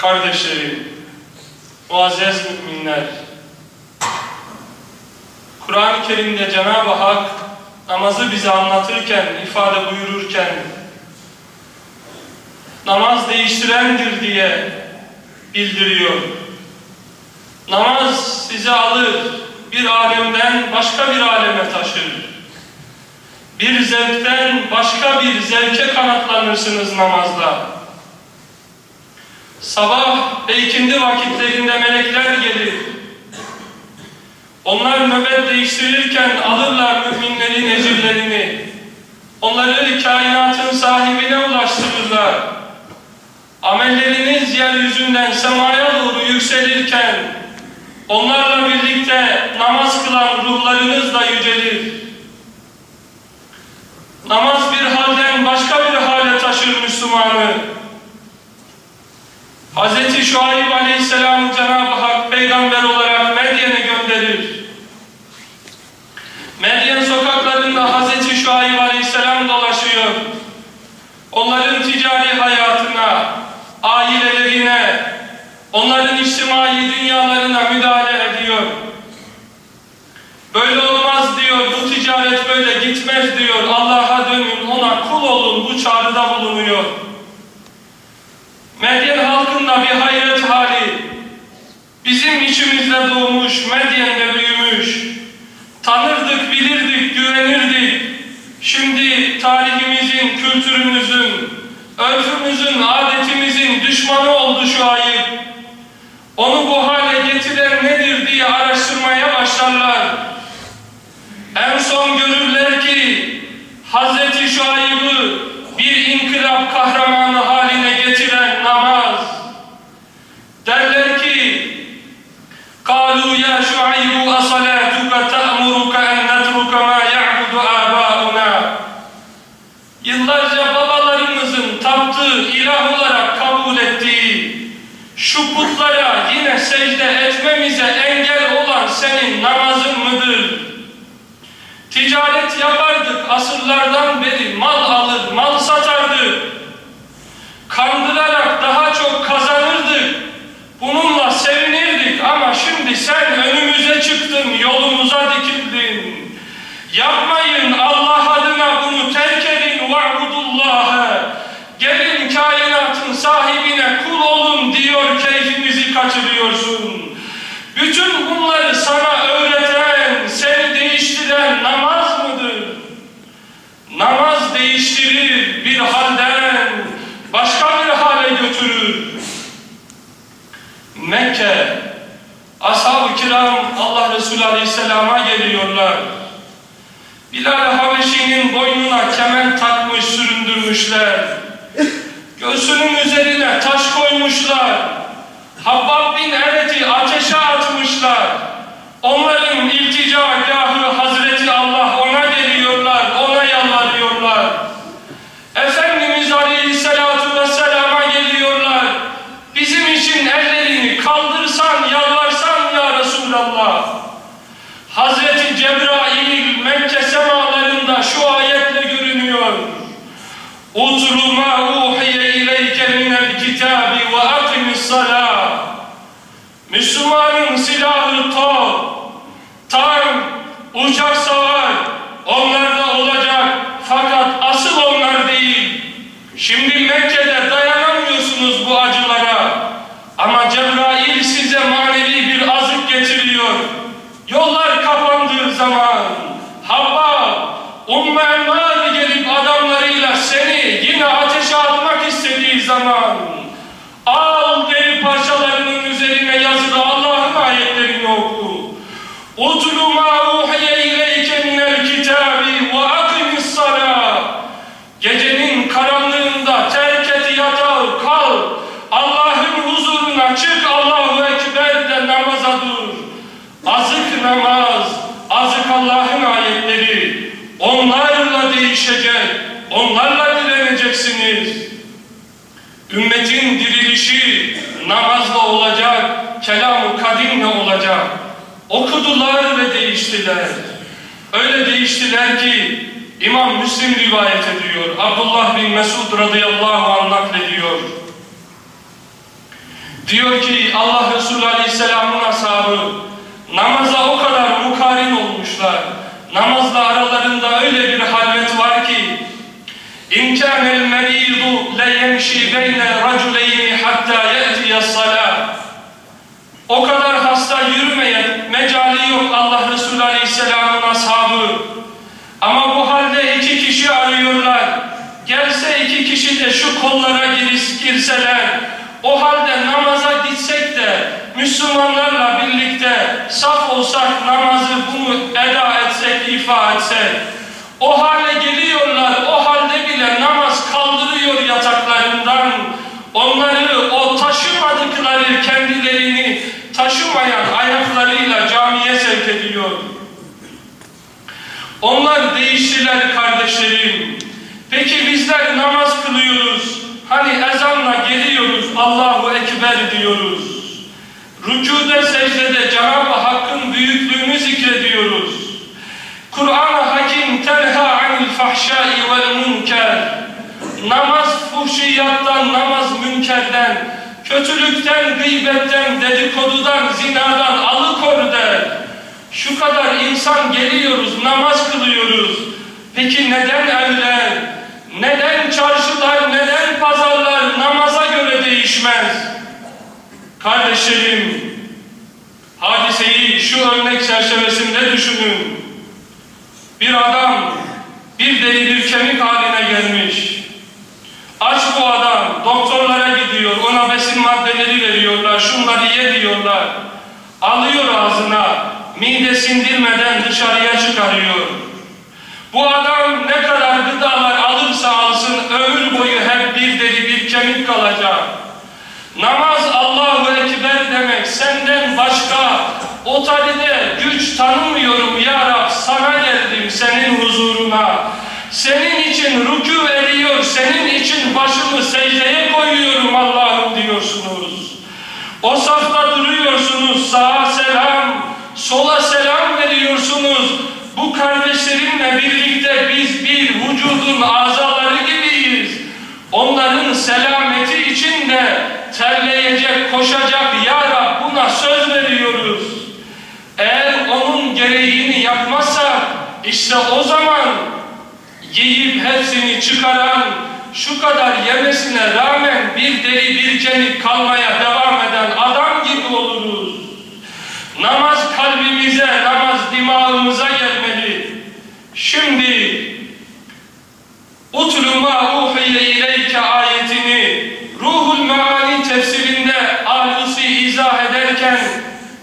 Kardeşlerim, muazzez müminler, Kur'an-ı Kerim'de Cenab-ı Hak namazı bize anlatırken, ifade buyururken namaz değiştirendir diye bildiriyor. Namaz sizi alır, bir alemden başka bir aleme taşır. Bir zevkten başka bir zevke kanatlanırsınız namazla. Sabah ve ikindi vakitlerinde melekler gelir. Onlar nöbet değiştirirken alırlar müminlerin ecirlerini. Onları kainatın sahibine ulaştırırlar. Amelleriniz yeryüzünden semaya doğru yükselirken onlarla birlikte namaz kılan ruhlarınız da yücelir. Namaz bir halden başka bir hale taşır Müslümanı. Hz. Şuayb Aleyhisselam'ı Cenab-ı Hak peygamber olarak Medyen'e gönderir. Medyen sokaklarında Hz. Şuayb Aleyhisselam dolaşıyor. Onların ticari hayatına, ailelerine, onların içtimai dünyalarına müdahale ediyor. Böyle olmaz diyor, bu ticaret böyle gitmez diyor. Allah'a dönün, ona kul olun, bu çağrıda bulunuyor. Medyen halkında bir hayret hali, bizim içimizde doğmuş, Medyen'de büyümüş, tanırdık, bilirdik, güvenirdik. Şimdi tarihimizin, kültürümüzün, örfümüzün, adetimizin düşmanı oldu şu ayıp. Onu bu hale getiren nedir diye araştırmaya başlarlar. En son görürler ki Hz. Şuayb'ı bir inkılap kahramanı haline getiren namaz. Derler ki قالوا يا شعيب أصلاتك تأمرك أن نترك ما يعبد آباؤنا Yıllarca babalarımızın taptığı ilah olarak kabul ettiği şu putlara yine secde etmemize engel olan senin namazın mıdır? Ticaret yapardık asırlardan beri mal alır, mal satardık. Kandırarak değiştirir bir halden başka bir hale götürür. Mekke, ashab-ı kiram Allah Resulü Aleyhisselam'a geliyorlar. Bilal Habeşi'nin boynuna kemen takmış süründürmüşler. Göğsünün üzerine taş koymuşlar. Habbab bin Eret'i ateşe atmışlar. Onların ilticagahı Hazreti Allah ona geliyorlar, ona yalvarıyorlar. Efendimiz Aleyhisselatü Vesselam'a geliyorlar. Bizim için ellerini kaldırsan, yalvarsan ya Resulallah. Hazreti Cebrail Mekke semalarında şu ayetle görünüyor. Utlu ma uhiye ileyke minel kitabi ve akimis salah. Müslümanın silahı top, tank, uçak savar, onlarda olacak fakat asıl onlar değil. Şimdi Mekke'de dayanamıyorsunuz bu acılara. Ama Cebrail size manevi bir azık getiriyor. Yollar kapandığı zaman Habba, Umme Emmar gelip adamlarıyla seni yine ateşe atmak istediği zaman al deri parçalarının üzerine yazılı Allah'ın ayetlerini oku. Utlu ma uhiye ileyke minel kitabi ve akimis salah. Gecenin karanlığında terk et yatağı kal. Allah'ın huzuruna çık Allahu Ekber de namaza dur. Azık namaz, azık Allah'ın ayetleri. Değişecek, onlarla direneceksiniz. Ümmetin dirilişi namazla olacak, kelam-ı kadimle olacak. Okudular ve değiştiler. Öyle değiştiler ki İmam Müslim rivayet ediyor. Abdullah bin Mesud radıyallahu anh naklediyor. Diyor ki Allah Resulü Aleyhisselam'ın ashabı namaza o kadar mukarin olmuşlar. Namazla aralarında öyle bir halvet var ki Merîdu le yemşi beyne raculeyni hattâ ye'tiye salâh O kadar hasta yürümeye mecali yok Allah Resulü Aleyhisselam'ın ashabı. Ama bu halde iki kişi arıyorlar. Gelse iki kişi de şu kollara girseler, o halde namaza gitsek de Müslümanlarla birlikte saf olsak namazı bunu eda etsek, ifa etsek. O hale geliyorlar, o halde bile namaz kaldırıyor yataklarından. Onları o taşımadıkları kendilerini taşımayan ayaklarıyla camiye sevk ediyor. Onlar değiştiler kardeşlerim. Peki bizler namaz kılıyoruz. Hani ezanla geliyoruz, Allahu Ekber diyoruz. Rücuda secdede Cenab-ı Hakk'ın büyüklüğünü zikrediyoruz. Kur'an-ı Hakim tenha anil fahşai vel münker. Namaz münkerden, kötülükten, gıybetten, dedikodudan, zinadan alıkor der. Şu kadar insan geliyoruz, namaz kılıyoruz. Peki neden evler, neden çarşılar, neden pazarlar namaza göre değişmez? Kardeşlerim, hadiseyi şu örnek çerçevesinde düşünün. Bir adam bir deli bir kemik haline gelmiş. Aç bu adam, doktorlara gidiyor, ona besin maddeleri veriyorlar, şunları ye diyorlar. Alıyor ağzına, mide sindirmeden dışarıya çıkarıyor. Bu adam ne kadar gıdalar alırsa alsın ömür boyu hep bir deri bir kemik kalacak. Namaz Allahu Ekber demek senden başka otorite güç tanımıyorum ya Rab sana geldim senin huzuruna. Senin için rükû ediyor, senin için başımı secdeye koyuyorum Allah'ım diyorsunuz. O safta duruyorsunuz, sağa selam, sola selam veriyorsunuz. Bu kardeşlerimle birlikte biz bir vücudun azaları gibiyiz. Onların selameti için de terleyecek, koşacak ya Rab buna söz veriyoruz. Eğer onun gereğini yapmazsak işte o zaman hepsini çıkaran şu kadar yemesine rağmen bir deri bir kemik kalmaya devam eden adam gibi oluruz. Namaz kalbimize, namaz dimağımıza gelmeli. Şimdi Utlu ma uhiye ileyke ayetini Ruhul Meani tefsirinde ahlısı izah ederken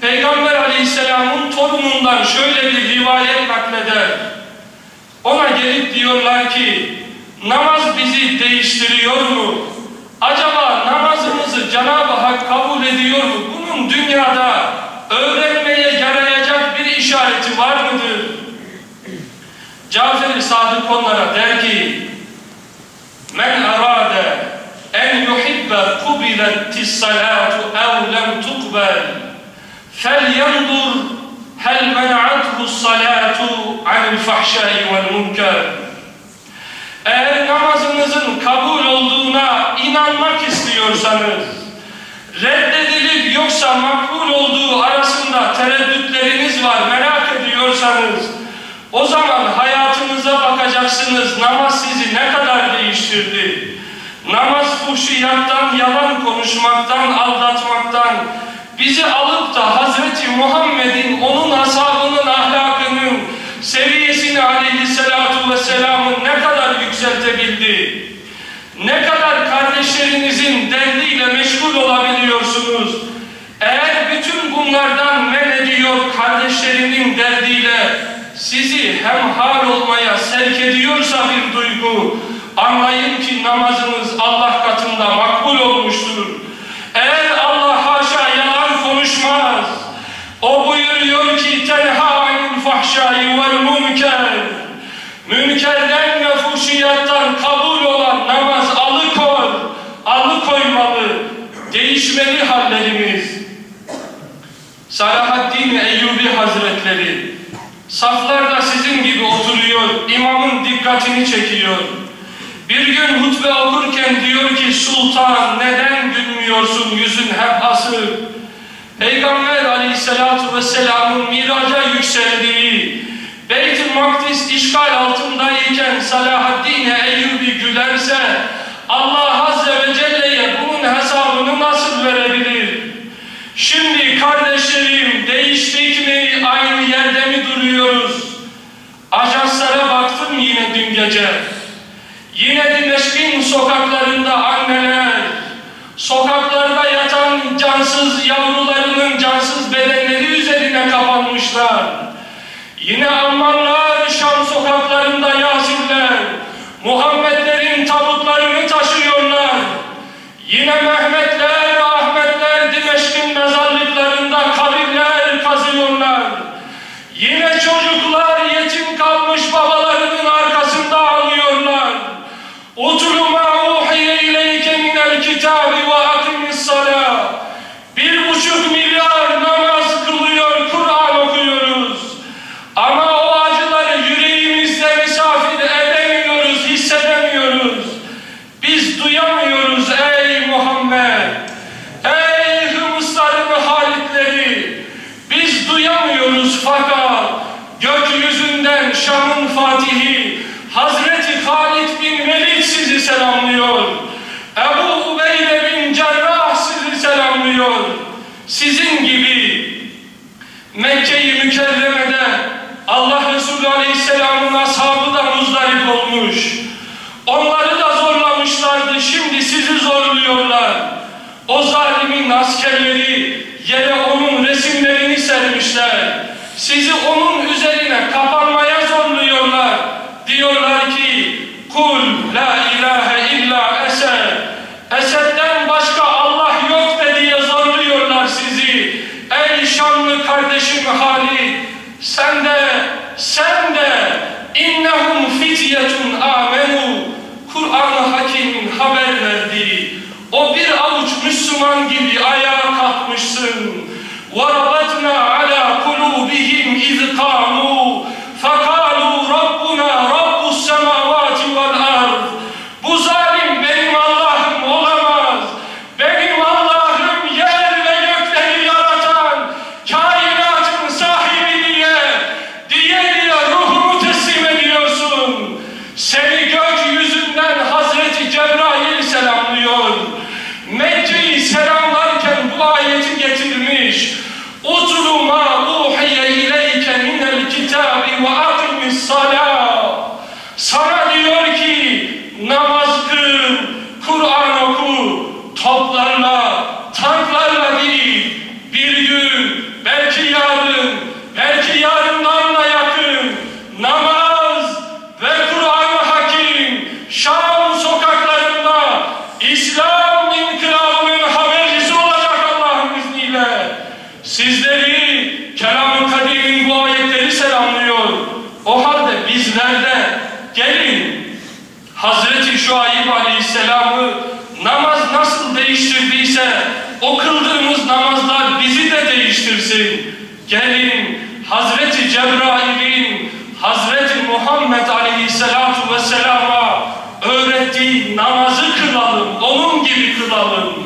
Peygamber Aleyhisselam'ın torunundan şöyle bir rivayet nakleder. Ona gelip diyorlar ki namaz bizi değiştiriyor mu? Acaba namazımızı Cenab-ı Hak kabul ediyor mu? Bunun dünyada öğrenmeye yarayacak bir işareti var mıdır? Cafer-i Sadık onlara der ki Men arade en yuhibbe kubilettis salatu ev tukbel felyendur hel men'athu salatu anil fahşai vel münker eğer namazınızın kabul olduğuna inanmak istiyorsanız reddedilip yoksa makbul olduğu arasında tereddütleriniz var merak ediyorsanız o zaman hayatınıza bakacaksınız namaz sizi ne kadar değiştirdi. Namaz fuhşiyattan, yalan konuşmaktan, aldatmaktan bizi alıp da Hazreti Muhammed'in, onun ashabının ahlakının seviyesini aleyhissalatu vesselamın ne kadar yükseltebildi. Ne kadar kardeşlerinizin derdiyle meşgul olabiliyorsunuz. Eğer bütün bunlardan men ediyor kardeşlerinin derdiyle sizi hemhal olmaya sevk ediyorsa bir duygu, anlayın ki namazınız Allah katında makbul olmuştur. Eğer Allah haşa yalan konuşmaz, o buyuruyor ki tenha anil fahşai vel münker, münkerden ve fuhşiyattan kabul olan namaz alıkoy, alıkoymalı, değişmeli hallerimiz. Salahaddin Eyyubi Hazretleri Saflarda sizin gibi oturuyor, imamın dikkatini çekiyor. Bir gün hutbe okurken diyor ki sultan neden gülmüyorsun yüzün hep asık. Peygamber aleyhissalatu vesselamın miraca yükseldiği, Beyt-i Makdis işgal altındayken Salahaddin Eyyubi gülerse Allah Azze ve Celle'ye bunun hesabını nasıl verebilir? Şimdi değiştik mi aynı yerde mi duruyoruz? Ajanslara baktım yine dün gece. Yine Dimeşk'in sokaklarında anneler, sokaklarda yatan cansız yavrularının cansız bedenleri üzerine kapanmışlar. Yine Almanlar Şam sokaklarında Yasirler, Muhammedlerin tabutlarını taşıyorlar. Yine Mehmetler, kitabi ve akimis salâ. Bir buçuk milyar namaz kılıyor, Kur'an okuyoruz. Ama o acıları yüreğimizde misafir edemiyoruz, hissedemiyoruz. Biz duyamıyoruz ey Muhammed. Ey Hımısların halitleri. Biz duyamıyoruz fakat gökyüzünden Şam'ın Fatihi Hazreti Halid bin Velid sizi selamlıyor. Ebu Ubeyde bin Cerrah sizi selamlıyor. Sizin gibi Mekke-i Mükerreme'de Allah Resulü Aleyhisselam'ın ashabı da muzdarip olmuş. Onları da zorlamışlardı. Şimdi sizi zorluyorlar. O zalimin askerleri yere onun resimlerini sermişler. Sizi onun üzerine kapanmaya Sana diyor ki namaz kıl, Kur'an oku, toplarla, tanklarla değil. Bir gün, belki yarın, belki yarından da yakın namaz ve Kur'an-ı Hakim Şam sokaklarında İslam inkılabının habercisi olacak Allah'ın izniyle. Sizleri Kelam-ı Kadir'in bu ayetleri selamlıyor. O halde bizler de gelin Hazreti Şuayb Aleyhisselam'ı namaz nasıl değiştirdiyse o kıldığımız namazlar bizi de değiştirsin. Gelin Hazreti Cebrail'in Hazreti Muhammed Aleyhisselatu Vesselam'a öğrettiği namazı kılalım, onun gibi kılalım.